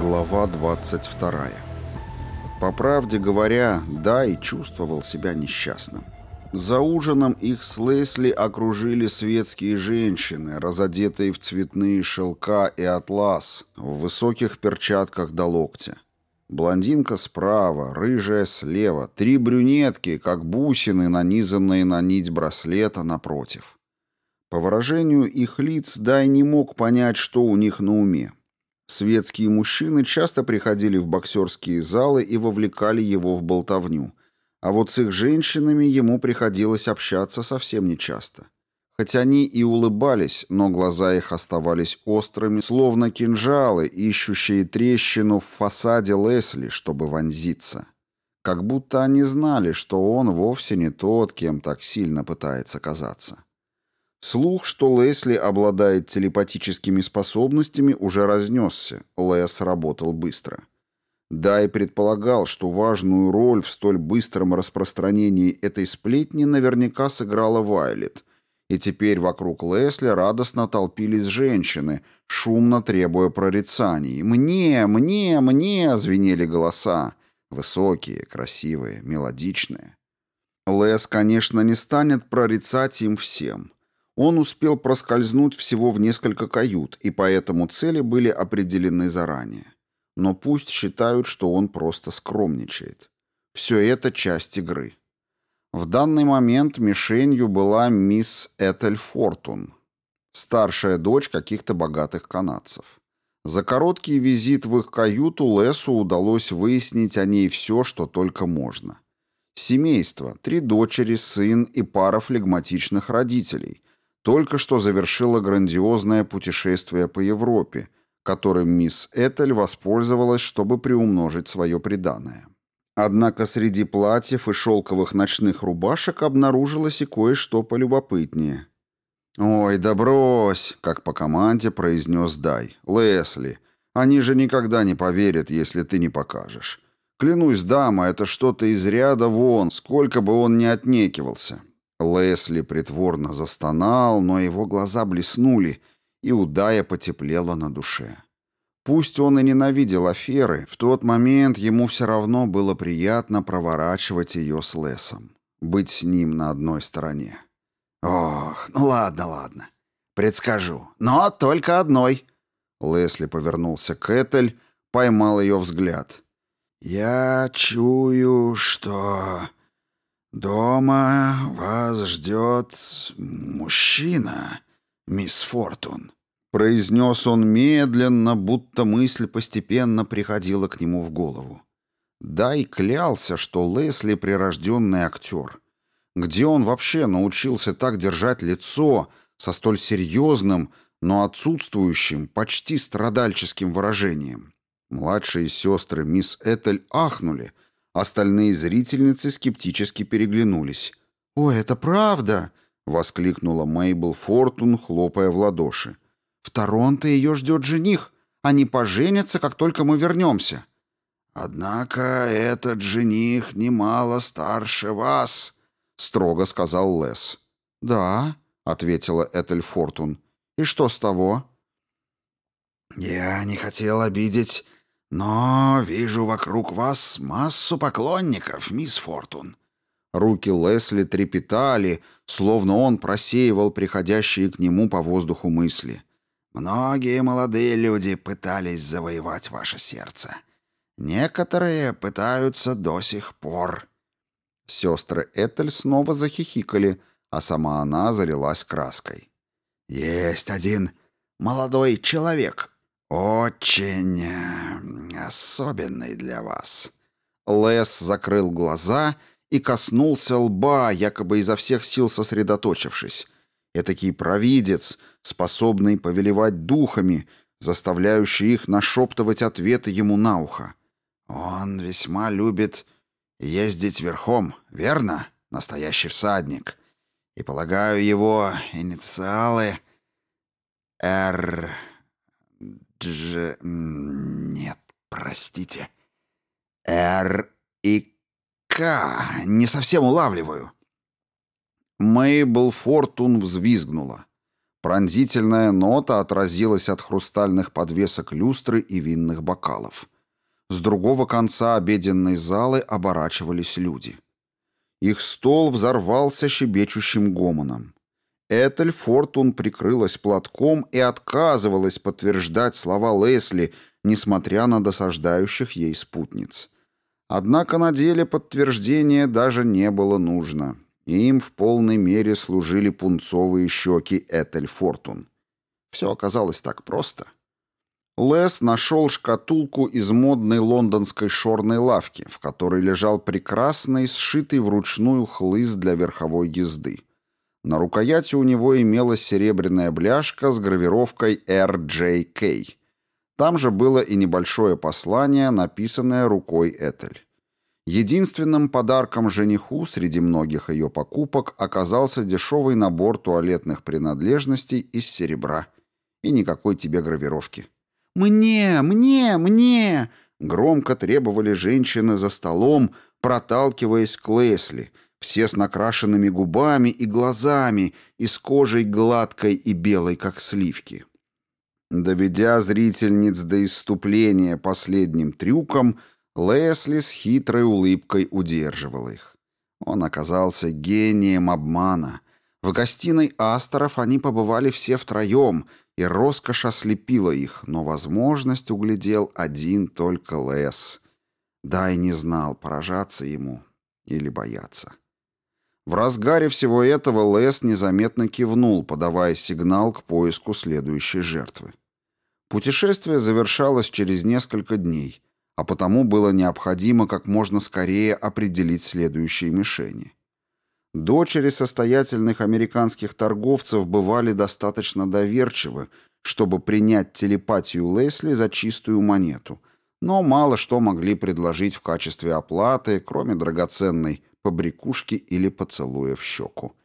Глава 22. По правде говоря, Дай чувствовал себя несчастным. За ужином их с Лесли окружили светские женщины, разодетые в цветные шелка и атлас, в высоких перчатках до локтя. Блондинка справа, рыжая слева, три брюнетки, как бусины, нанизанные на нить браслета напротив. По выражению их лиц Дай не мог понять, что у них на уме. Светские мужчины часто приходили в боксерские залы и вовлекали его в болтовню, а вот с их женщинами ему приходилось общаться совсем нечасто. Хоть они и улыбались, но глаза их оставались острыми, словно кинжалы, ищущие трещину в фасаде Лесли, чтобы вонзиться. Как будто они знали, что он вовсе не тот, кем так сильно пытается казаться. Слух, что Лесли обладает телепатическими способностями, уже разнесся. Лес работал быстро. Да и предполагал, что важную роль в столь быстром распространении этой сплетни наверняка сыграла Вайлет. И теперь вокруг Лесли радостно толпились женщины, шумно требуя прорицаний. «Мне! Мне! Мне!» — звенели голоса. Высокие, красивые, мелодичные. Лес, конечно, не станет прорицать им всем. Он успел проскользнуть всего в несколько кают, и поэтому цели были определены заранее. Но пусть считают, что он просто скромничает. Все это часть игры. В данный момент мишенью была мисс Этель Фортун, старшая дочь каких-то богатых канадцев. За короткий визит в их каюту Лесу удалось выяснить о ней все, что только можно. Семейство, три дочери, сын и пара флегматичных родителей, только что завершила грандиозное путешествие по Европе, которым мисс Этель воспользовалась, чтобы приумножить свое преданное. Однако среди платьев и шелковых ночных рубашек обнаружилось и кое-что полюбопытнее. «Ой, да брось!» — как по команде произнес Дай. «Лесли, они же никогда не поверят, если ты не покажешь. Клянусь, дама, это что-то из ряда вон, сколько бы он ни отнекивался. Лесли притворно застонал, но его глаза блеснули, и удая Дая потеплело на душе. Пусть он и ненавидел аферы, в тот момент ему все равно было приятно проворачивать ее с Лесом. Быть с ним на одной стороне. «Ох, ну ладно, ладно. Предскажу. Но только одной». Лесли повернулся к Этель, поймал ее взгляд. «Я чую, что...» Дома вас ждет мужчина, мисс Фортун», — произнес он медленно, будто мысль постепенно приходила к нему в голову. Дай клялся, что Лесли — прирожденный актер. Где он вообще научился так держать лицо со столь серьезным, но отсутствующим, почти страдальческим выражением? Младшие сестры мисс Этель ахнули — Остальные зрительницы скептически переглянулись. «О, это правда!» — воскликнула Мейбл Фортун, хлопая в ладоши. «В Торонто ее ждет жених. Они поженятся, как только мы вернемся». «Однако этот жених немало старше вас», — строго сказал Лес. «Да», — ответила Этель Фортун. «И что с того?» «Я не хотел обидеть но вижу вокруг вас массу поклонников, мисс Фортун». Руки Лесли трепетали, словно он просеивал приходящие к нему по воздуху мысли. «Многие молодые люди пытались завоевать ваше сердце. Некоторые пытаются до сих пор». Сестры Этель снова захихикали, а сама она залилась краской. «Есть один молодой человек, «Очень э, особенный для вас». Лес закрыл глаза и коснулся лба, якобы изо всех сил сосредоточившись. Этакий провидец, способный повелевать духами, заставляющий их нашептывать ответы ему на ухо. «Он весьма любит ездить верхом, верно? Настоящий всадник. И, полагаю, его инициалы... Р...» же... Нет, простите. Р и К. Не совсем улавливаю. Мейбл Фортун взвизгнула. Пронзительная нота отразилась от хрустальных подвесок люстры и винных бокалов. С другого конца обеденной залы оборачивались люди. Их стол взорвался щебечущим гомоном. Этель Фортун прикрылась платком и отказывалась подтверждать слова Лесли, несмотря на досаждающих ей спутниц. Однако на деле подтверждения даже не было нужно. Им в полной мере служили пунцовые щеки Этель Фортун. Все оказалось так просто. Лес нашел шкатулку из модной лондонской шорной лавки, в которой лежал прекрасный, сшитый вручную хлыст для верховой езды. На рукояти у него имелась серебряная бляшка с гравировкой RJK. Там же было и небольшое послание, написанное рукой Этель. Единственным подарком жениху среди многих ее покупок оказался дешевый набор туалетных принадлежностей из серебра. И никакой тебе гравировки. «Мне! Мне! Мне!» — громко требовали женщины за столом, проталкиваясь к Лесли — все с накрашенными губами и глазами, и с кожей гладкой и белой, как сливки. Доведя зрительниц до иступления последним трюком, Лесли с хитрой улыбкой удерживал их. Он оказался гением обмана. В гостиной Асторов они побывали все втроем, и роскошь ослепила их, но возможность углядел один только Лес. Да и не знал, поражаться ему или бояться. В разгаре всего этого Лес незаметно кивнул, подавая сигнал к поиску следующей жертвы. Путешествие завершалось через несколько дней, а потому было необходимо как можно скорее определить следующие мишени. Дочери состоятельных американских торговцев бывали достаточно доверчивы, чтобы принять телепатию Лесли за чистую монету, но мало что могли предложить в качестве оплаты, кроме драгоценной побрякушки или поцелуя в щеку.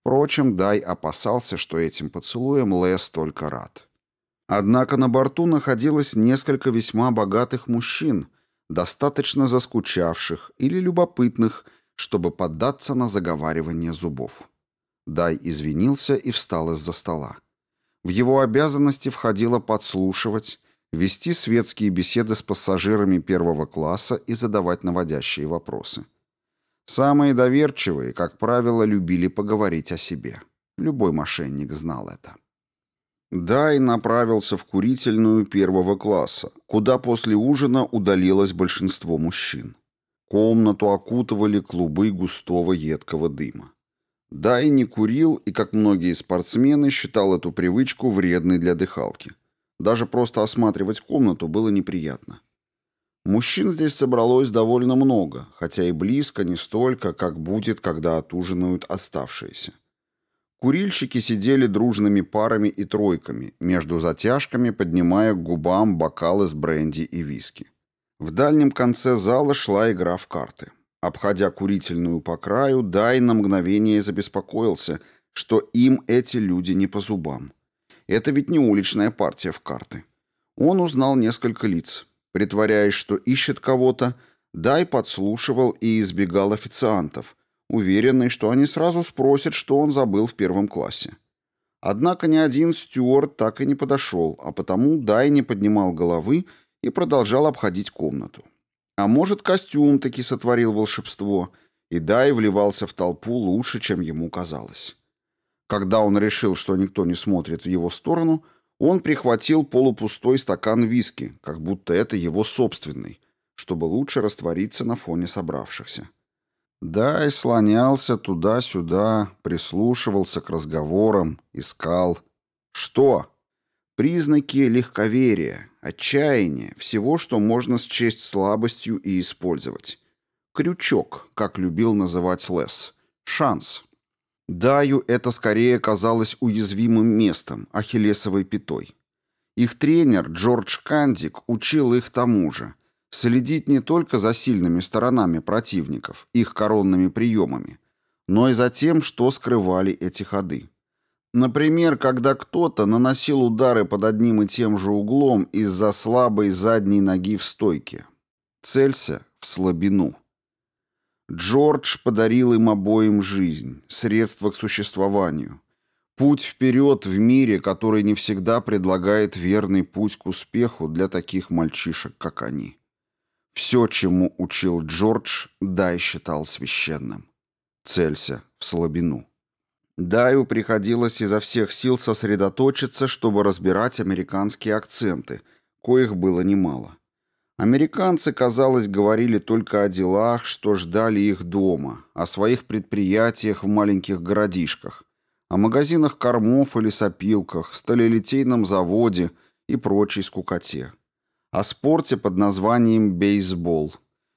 Впрочем, Дай опасался, что этим поцелуем Лес только рад. Однако на борту находилось несколько весьма богатых мужчин, достаточно заскучавших или любопытных, чтобы поддаться на заговаривание зубов. Дай извинился и встал из-за стола. В его обязанности входило подслушивать, вести светские беседы с пассажирами первого класса и задавать наводящие вопросы. Самые доверчивые, как правило, любили поговорить о себе. Любой мошенник знал это. Дай направился в курительную первого класса, куда после ужина удалилось большинство мужчин. Комнату окутывали клубы густого едкого дыма. Дай не курил и, как многие спортсмены, считал эту привычку вредной для дыхалки. Даже просто осматривать комнату было неприятно. Мужчин здесь собралось довольно много, хотя и близко не столько, как будет, когда отужинают оставшиеся. Курильщики сидели дружными парами и тройками, между затяжками поднимая к губам бокалы с бренди и виски. В дальнем конце зала шла игра в карты. Обходя курительную по краю, Дай на мгновение забеспокоился, что им эти люди не по зубам. Это ведь не уличная партия в карты. Он узнал несколько лиц. Притворяясь, что ищет кого-то, Дай подслушивал и избегал официантов, уверенный, что они сразу спросят, что он забыл в первом классе. Однако ни один стюард так и не подошел, а потому Дай не поднимал головы и продолжал обходить комнату. А может, костюм таки сотворил волшебство, и Дай вливался в толпу лучше, чем ему казалось. Когда он решил, что никто не смотрит в его сторону – он прихватил полупустой стакан виски, как будто это его собственный, чтобы лучше раствориться на фоне собравшихся. Да и слонялся туда-сюда, прислушивался к разговорам, искал. Что? Признаки легковерия, отчаяния, всего, что можно счесть слабостью и использовать. Крючок, как любил называть Лес. Шанс, Даю это скорее казалось уязвимым местом, ахиллесовой пятой. Их тренер Джордж Кандик учил их тому же – следить не только за сильными сторонами противников, их коронными приемами, но и за тем, что скрывали эти ходы. Например, когда кто-то наносил удары под одним и тем же углом из-за слабой задней ноги в стойке. Целься в слабину. Джордж подарил им обоим жизнь, средства к существованию, путь вперед в мире, который не всегда предлагает верный путь к успеху для таких мальчишек, как они. Все, чему учил Джордж, Дай считал священным. Целься в слабину. Даю приходилось изо всех сил сосредоточиться, чтобы разбирать американские акценты, коих было немало. Американцы, казалось, говорили только о делах, что ждали их дома, о своих предприятиях в маленьких городишках, о магазинах кормов или лесопилках, сталелитейном заводе и прочей скукоте, о спорте под названием бейсбол.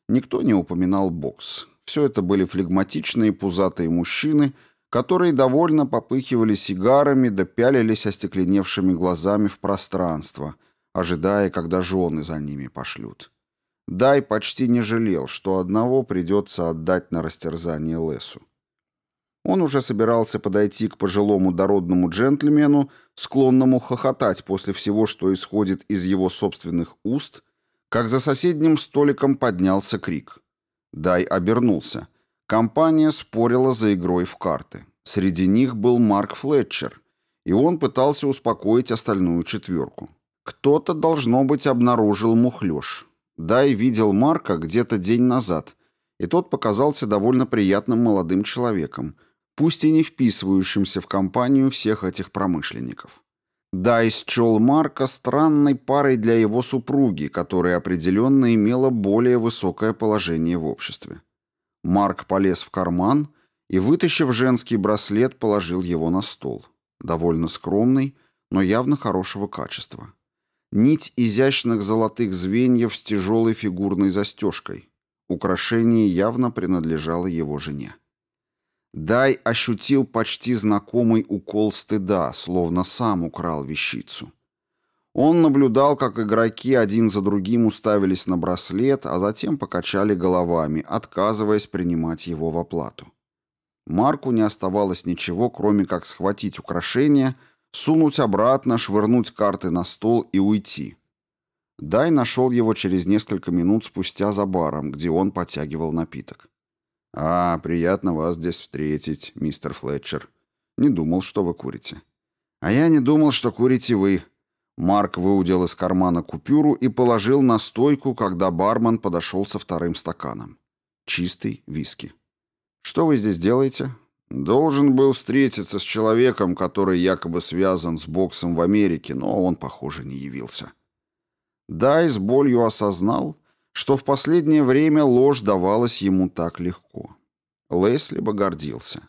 Никто не упоминал бокс. Все это были флегматичные пузатые мужчины, которые довольно попыхивали сигарами да пялились остекленевшими глазами в пространство – ожидая, когда жены за ними пошлют. Дай почти не жалел, что одного придется отдать на растерзание Лесу. Он уже собирался подойти к пожилому дородному джентльмену, склонному хохотать после всего, что исходит из его собственных уст, как за соседним столиком поднялся крик. Дай обернулся. Компания спорила за игрой в карты. Среди них был Марк Флетчер, и он пытался успокоить остальную четверку. Кто-то, должно быть, обнаружил мухлёж. Дай видел Марка где-то день назад, и тот показался довольно приятным молодым человеком, пусть и не вписывающимся в компанию всех этих промышленников. Дай счел Марка странной парой для его супруги, которая определенно имела более высокое положение в обществе. Марк полез в карман и, вытащив женский браслет, положил его на стол. Довольно скромный, но явно хорошего качества нить изящных золотых звеньев с тяжелой фигурной застежкой. Украшение явно принадлежало его жене. Дай ощутил почти знакомый укол стыда, словно сам украл вещицу. Он наблюдал, как игроки один за другим уставились на браслет, а затем покачали головами, отказываясь принимать его в оплату. Марку не оставалось ничего, кроме как схватить украшение — сунуть обратно, швырнуть карты на стол и уйти. Дай нашел его через несколько минут спустя за баром, где он подтягивал напиток. «А, приятно вас здесь встретить, мистер Флетчер. Не думал, что вы курите». «А я не думал, что курите вы». Марк выудил из кармана купюру и положил на стойку, когда бармен подошел со вторым стаканом. Чистый виски. «Что вы здесь делаете?» Должен был встретиться с человеком, который якобы связан с боксом в Америке, но он, похоже, не явился. Дай с болью осознал, что в последнее время ложь давалась ему так легко. Лесли бы гордился.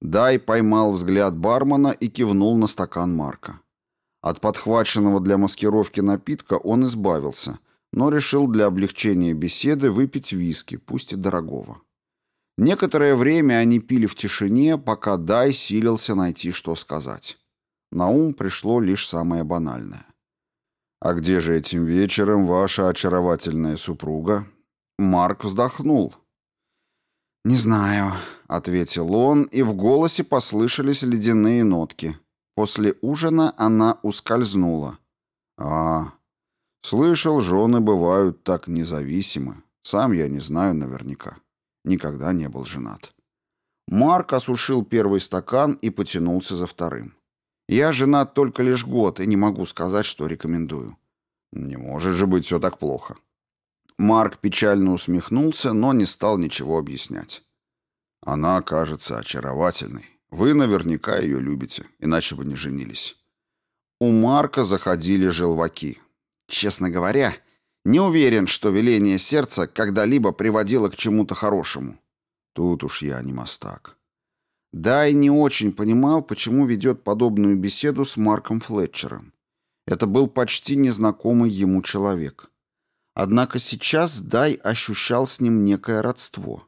Дай поймал взгляд бармена и кивнул на стакан Марка. От подхваченного для маскировки напитка он избавился, но решил для облегчения беседы выпить виски, пусть и дорогого. Некоторое время они пили в тишине, пока Дай силился найти, что сказать. На ум пришло лишь самое банальное. «А где же этим вечером ваша очаровательная супруга?» Марк вздохнул. «Не знаю», — ответил он, и в голосе послышались ледяные нотки. После ужина она ускользнула. «А, слышал, жены бывают так независимы. Сам я не знаю наверняка» никогда не был женат. Марк осушил первый стакан и потянулся за вторым. «Я женат только лишь год и не могу сказать, что рекомендую». «Не может же быть все так плохо». Марк печально усмехнулся, но не стал ничего объяснять. «Она кажется очаровательной. Вы наверняка ее любите, иначе бы не женились». У Марка заходили желваки. «Честно говоря, не уверен, что веление сердца когда-либо приводило к чему-то хорошему. Тут уж я не мастак. Дай не очень понимал, почему ведет подобную беседу с Марком Флетчером. Это был почти незнакомый ему человек. Однако сейчас Дай ощущал с ним некое родство.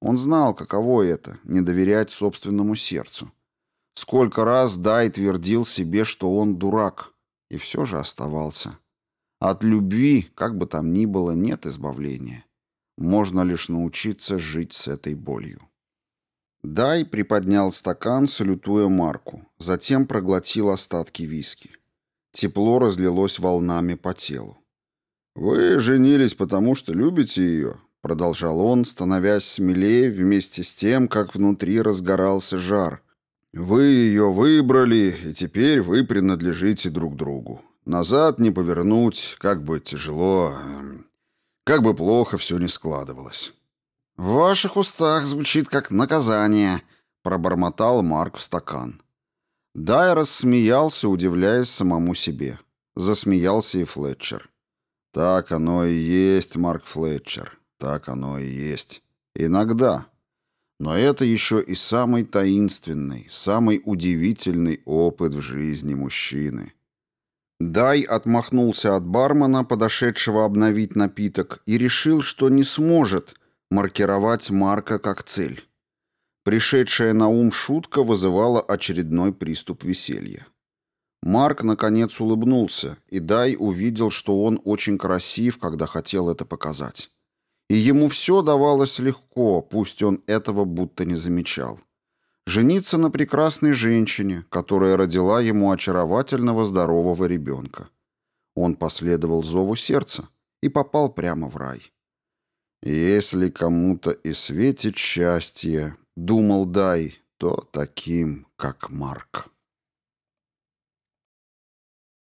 Он знал, каково это — не доверять собственному сердцу. Сколько раз Дай твердил себе, что он дурак, и все же оставался от любви, как бы там ни было, нет избавления. Можно лишь научиться жить с этой болью. Дай приподнял стакан, салютуя Марку, затем проглотил остатки виски. Тепло разлилось волнами по телу. «Вы женились, потому что любите ее», — продолжал он, становясь смелее вместе с тем, как внутри разгорался жар. «Вы ее выбрали, и теперь вы принадлежите друг другу. Назад не повернуть, как бы тяжело, эм, как бы плохо все не складывалось. «В ваших устах звучит как наказание», — пробормотал Марк в стакан. Дай рассмеялся, удивляясь самому себе. Засмеялся и Флетчер. «Так оно и есть, Марк Флетчер, так оно и есть. Иногда. Но это еще и самый таинственный, самый удивительный опыт в жизни мужчины. Дай отмахнулся от бармена, подошедшего обновить напиток, и решил, что не сможет маркировать Марка как цель. Пришедшая на ум шутка вызывала очередной приступ веселья. Марк, наконец, улыбнулся, и Дай увидел, что он очень красив, когда хотел это показать. И ему все давалось легко, пусть он этого будто не замечал жениться на прекрасной женщине, которая родила ему очаровательного здорового ребенка. Он последовал зову сердца и попал прямо в рай. «Если кому-то и светит счастье, — думал Дай, — то таким, как Марк».